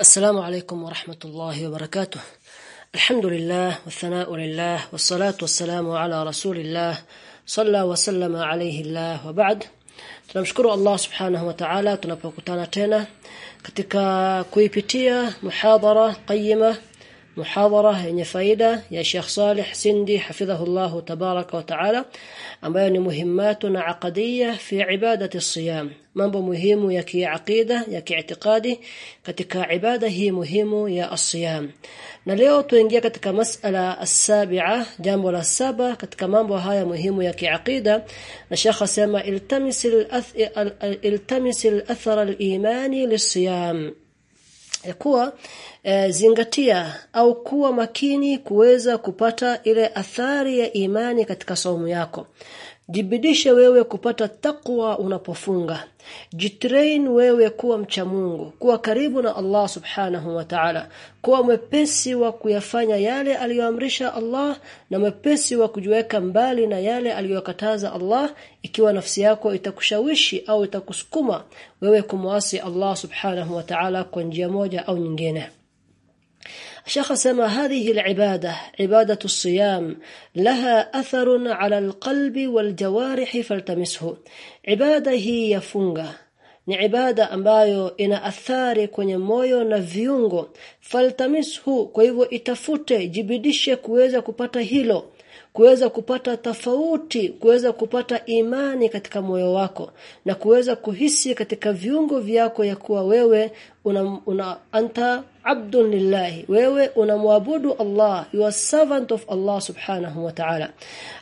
السلام عليكم ورحمة الله وبركاته. الحمد لله والثناء لله والصلاة والسلام على رسول الله صلى وسلم عليه الله وبعد. Tunamshukuru Allah subhanahu wa ta'ala tunapokutana tena katika kuipitia muhadhara qayyima muhadhara yenye faida ya Sheikh Saleh Sindi hafidhahullah tabaraka wa ta'ala ambayo ni muhimmatu na aqadiyya fi ibadati siyam mambo muhimu ya kiaqida ya kiitikadi katika ibada hii muhimu ya asiyam na leo tuingia katika masala as-sabi'a jambo la saba katika mambo haya muhimu ya kiaqida na Sheikh asema iltamisil iltamisil athara al-imani lis-siyam yakuwa e, zingatia au kuwa makini kuweza kupata ile athari ya imani katika saumu yako jibidishe wewe kupata takwa unapofunga. Jitrain wewe kuwa mcha Mungu kuwa karibu na Allah subhanahu wa ta'ala kuwa mwepesi wa kuyafanya yale aliyoamrisha Allah na mwepesi wa kujiweka mbali na yale aliyokataza Allah. Ikiwa nafsi yako itakushawishi au itakusukuma wewe kumwasi Allah subhanahu wa ta'ala kwa njia moja au nyingine الشيخ سمى هذه العبادة عبادة الصيام لها أثر على القلب والجوارح فالتمسه عبادة هي يفunga ni ibada ambayo ina athari kwenye moyo na viungo faltamishu kwa hivyo itafute jibidishe kuweza kupata hilo kuweza kupata tofauti kuweza kupata imani katika moyo wako na kuweza kuhisi katika viungo vyako ya kuwa wewe una, una anta abdun lillahi. Wewe unamwabudu Allah you are servant of Allah subhanahu wa ta'ala.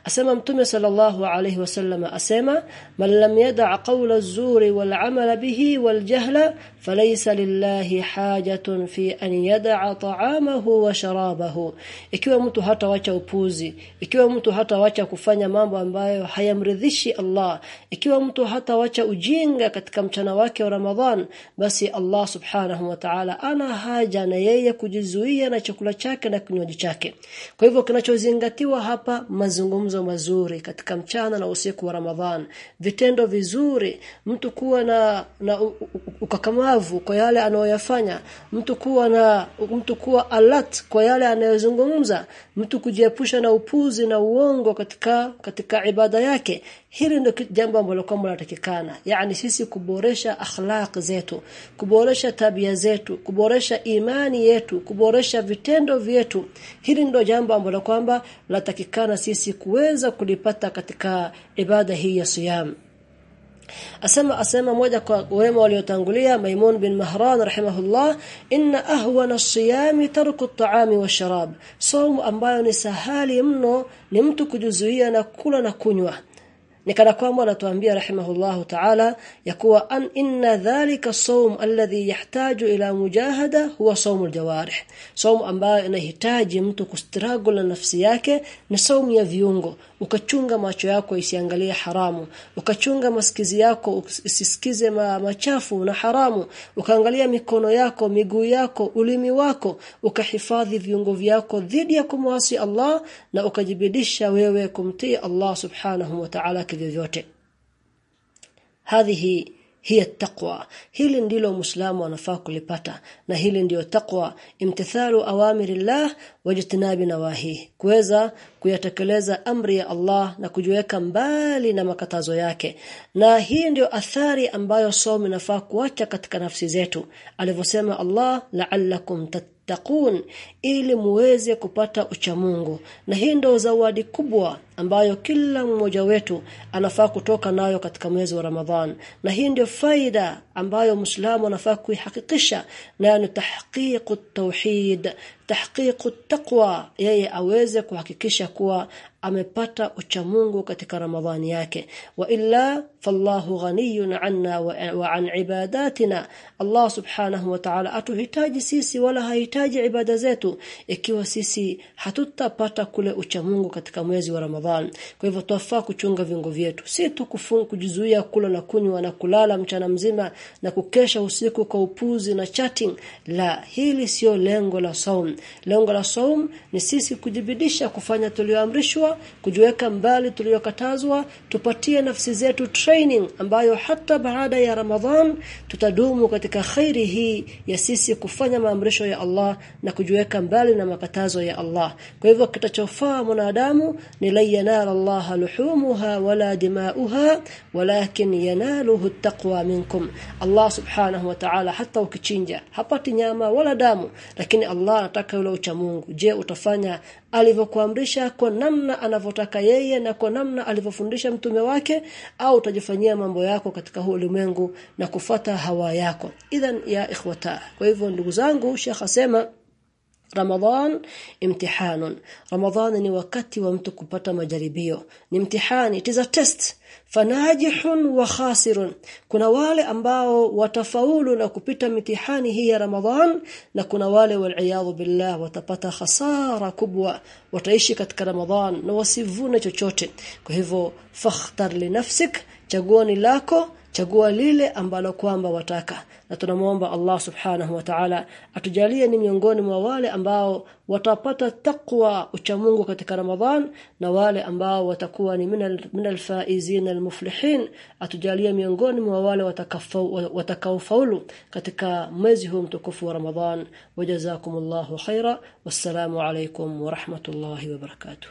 Asema mtume sallallahu alayhi wasallam asema man lam yada' qawla az-zuri wal 'amala bihi wal jahla falaysa lillahi hajatun fi an yada'a ta'amahu wa sharabahu. Ikiwa mtu hatawacha upuzi ikiwa mtu hatawacha kufanya mambo ambayo hayamridhishi Allah ikiwa mtu hatawacha ujinga katika mchana wake wa Ramadhan basi Allah subhanahu wa ta'ala ana haja na yeye kujizuia na chakula chake na kinywaji chake. Kwa hivyo kinachozingatiwa hapa mazungumzo mazuri katika mchana na usiku wa Ramadhan. Vitendo vizuri mtu kuwa na, na ukakamavu kwa yale anayoyafanya mtu kuwa na mtu kuwa alert kwa yale anayozungumza mtu kujiepusha na upuzi na uongo katika katika ibada yake. Hili ndio jambo ambalo kwamba linatakikana. Yani sisi kuboresha akhlaq zetu kuboresha tabia zetu kuboresha imani yetu kuboresha vitendo vyetu. Hili ndio jambo ambalo kwamba latakikana sisi kuweza kulipata katika ibada hii ya siyam asema asema moja kwa wema waliotangulia Maimun bin Mahran rahimahullah inna ahwana as-siyam tarku at-ta'ami wash-sharab ambayo ni sahali mno ni mtu kujizuia na kula na kunywa nikana kwamba anatuambia rahimahullahu ta'ala ya kuwa an inna dhalika sawm alladhi yahtaju ila mujahada huwa sawmul jawarih. Sawm ambayo inahitaji mtu kustruggle na nafsi yake ni sawm ya viungo. Ukachunga macho yako isiangalie haramu. Ukachunga masikizi yako usisikize ma, machafu na haramu. Ukaangalia mikono yako miguu yako ulimi wako. Ukahifadhi viungo vyako dhidi ya kumwasi Allah na ukajibidisha wewe kumtii Allah subhanahu wa ta'ala kivyovyote hadhihi hiya taqwa. Hili ndilo muislamu anafaa kulipata na hili ndiyo taqwa. Imtithalu awamirillah wajtinabi nawahi. Kuweza kuyatekeleza amri ya Allah na kujiweka mbali na makatazo yake. Na hii ndiyo athari ambayo somo inafaa kuacha katika nafsi zetu. Alivyosema Allah la'allakum tattaqun ili muweze kupata uchamungu. Na hii ndio zawadi kubwa ambayo kila mmoja wetu anafaa kutoka nayo katika mwezi wa Ramadhan. Na hii ndio faida ambayo Muislamu anafaa kuihakikisha na ni tahqiqu tauhid tahqiqu taqwa yeye aweze kuhakikisha kuwa amepata uchamungu katika ramadhani yake. Wa illa fallahu ghaniyun anna wa an ibadatina. Allah subhanahu wa ta'ala atuhitaji sisi wala hahitaji ibada zetu. Ikiwa sisi hatutapata kule uchamungu katika mwezi wa ramadhani kwa hivyo tuwafaa kuchunga viungo vyetu. Si tu kujizuia kula na kunywa na kulala mchana mzima na kukesha usiku kwa upuzi na chatting. La hili sio lengo la saum. Lengo la saum ni sisi kujibidisha kufanya tulioamrishwa kujiweka mbali tuliyokatazwa tupatie nafsi zetu training ambayo hata baada ya Ramadhan tutadumu katika khairi hii ya sisi kufanya maamrisho ya Allah na kujiweka mbali na makatazo ya Allah. Kwa hivyo kitachofaa mwanadamu ni la yanala Allah luhumuha wala dimauha walakin yanaluhu taqwa minkum. Allah subhanahu wa ta'ala hata ukichinja hapati nyama wala damu lakini Allah anataka ule ucha Mungu. Je utafanya alivyokuamrisha kwa namna anavyotaka yeye na kwa namna alivyofundisha mtume wake au utajifanyia mambo yako katika huu ulimwengu na kufata hawa yako. Idhan ya ikhwata. Kwa hivyo ndugu zangu shekha asema Ramadhan imtihanun. Ramadhan ni wakati wa mtu kupata majaribio. Ni mtihani it is a test. Fanajihun wa khasirun. Kuna wale ambao watafaulu na kupita mitihani hii ya Ramadhan na kuna wale waliaadhu billah watapata khasara kubwa. Wataishi katika Ramadhan na wasivune chochote. Kwa hivyo fakhtar li nafsik chaguoni lako chagua lile ambalo kwamba wataka. Na tunamuomba Allah subhanahu wa ta'ala atujalie ni miongoni mwa wale ambao watapata takwa uchamungu katika Ramadhan na wale ambao watakuwa ni minal faizin almuflihin atujalie miongoni mwa wale watakaofaulu katika mwezi huu mtukufu wa Ramadhan wajazakumullahu khaira. Wassalamu alaykum wa rahmatullahi wa barakatuh